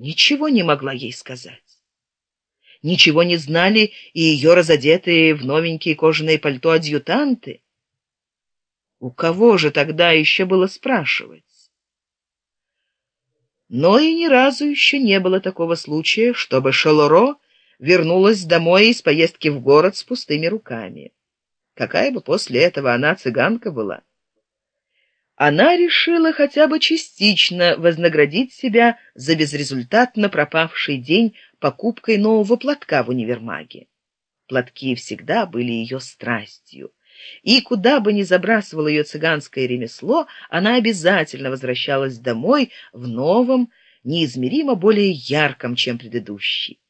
ничего не могла ей сказать. Ничего не знали и ее разодетые в новенькие кожаные пальто адъютанты. У кого же тогда еще было спрашивать? Но и ни разу еще не было такого случая, чтобы Шалоро вернулась домой из поездки в город с пустыми руками. Какая бы после этого она цыганка была? Она решила хотя бы частично вознаградить себя за безрезультатно пропавший день покупкой нового платка в универмаге. Платки всегда были ее страстью. И куда бы ни забрасывало ее цыганское ремесло, она обязательно возвращалась домой в новом, неизмеримо более ярком, чем предыдущий.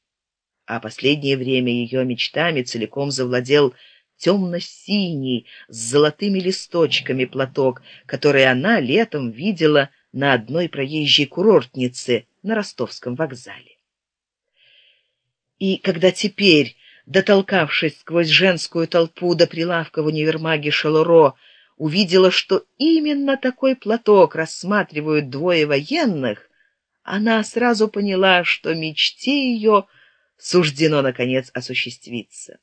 А последнее время ее мечтами целиком завладел темно-синий с золотыми листочками платок, который она летом видела на одной проезжей курортнице на ростовском вокзале. И когда теперь, дотолкавшись сквозь женскую толпу до прилавка в универмаге Шалуро, увидела, что именно такой платок рассматривают двое военных, она сразу поняла, что мечте ее суждено, наконец, осуществиться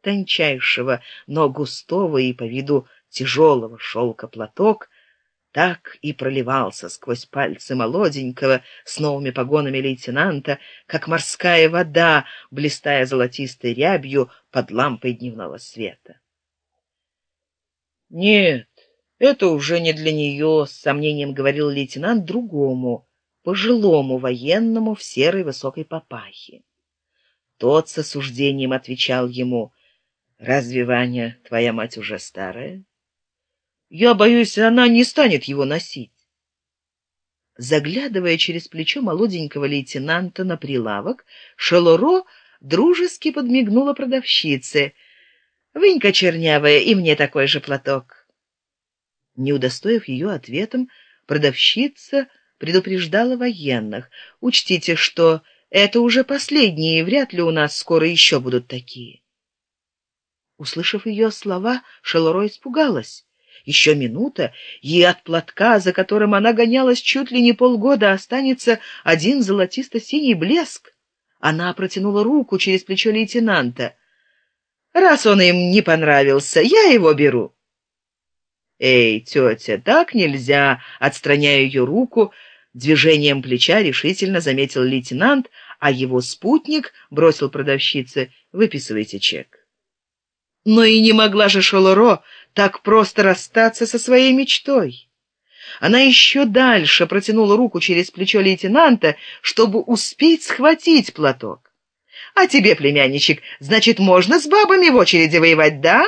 тончайшего, но густого и по виду тяжелого шелка платок так и проливался сквозь пальцы молоденького с новыми погонами лейтенанта, как морская вода, блистая золотистой рябью под лампой дневного света. Нет, это уже не для нее, с сомнением говорил лейтенант другому, пожилому военному в серой высокой папахе. Тот с осуждением отвечал ему — Разве, Ваня, твоя мать уже старая? Я боюсь, она не станет его носить. Заглядывая через плечо молоденького лейтенанта на прилавок, Шелуро дружески подмигнула продавщице. «Вынька чернявая, и мне такой же платок». Не удостоив ее ответом, продавщица предупреждала военных. «Учтите, что это уже последние, и вряд ли у нас скоро еще будут такие». Услышав ее слова, Шелоро испугалась. Еще минута, и от платка, за которым она гонялась чуть ли не полгода, останется один золотисто-синий блеск. Она протянула руку через плечо лейтенанта. «Раз он им не понравился, я его беру». «Эй, тетя, так нельзя!» Отстраняя ее руку, движением плеча решительно заметил лейтенант, а его спутник бросил продавщице «Выписывайте чек». Но и не могла же Шолоро так просто расстаться со своей мечтой. Она еще дальше протянула руку через плечо лейтенанта, чтобы успеть схватить платок. «А тебе, племянничек, значит, можно с бабами в очереди воевать, да?»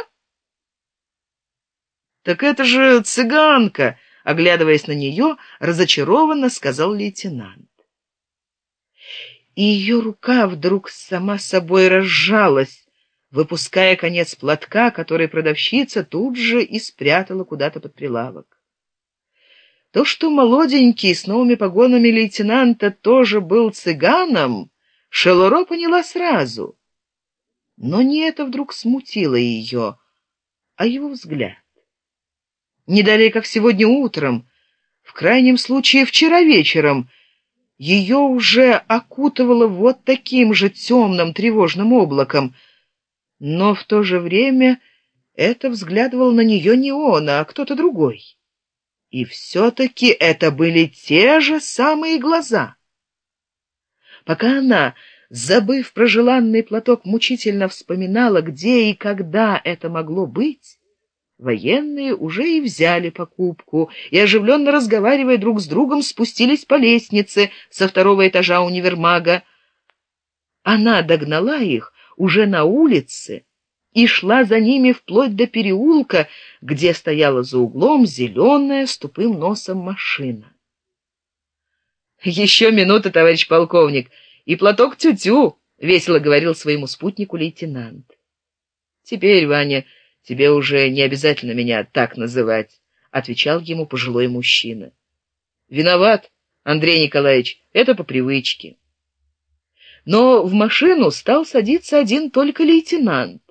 «Так это же цыганка!» — оглядываясь на нее, разочарованно сказал лейтенант. И ее рука вдруг сама собой разжалась, выпуская конец платка, который продавщица тут же и спрятала куда-то под прилавок. То, что молоденький с новыми погонами лейтенанта тоже был цыганом, Шелуро поняла сразу. Но не это вдруг смутило ее, а его взгляд. Не далее, как сегодня утром, в крайнем случае вчера вечером, ее уже окутывало вот таким же темным тревожным облаком — но в то же время это взглядывал на нее не он, а кто-то другой. И все-таки это были те же самые глаза. Пока она, забыв про желанный платок, мучительно вспоминала, где и когда это могло быть, военные уже и взяли покупку и, оживленно разговаривая друг с другом, спустились по лестнице со второго этажа универмага. Она догнала их, уже на улице и шла за ними вплоть до переулка, где стояла за углом зеленая с тупым носом машина. «Еще минута, товарищ полковник, и платок тю-тю», — весело говорил своему спутнику лейтенант. «Теперь, Ваня, тебе уже не обязательно меня так называть», — отвечал ему пожилой мужчина. «Виноват, Андрей Николаевич, это по привычке» но в машину стал садиться один только лейтенант.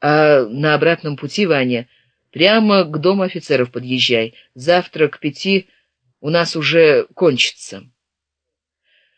А на обратном пути, Ваня, прямо к дому офицеров подъезжай. Завтра к пяти у нас уже кончится.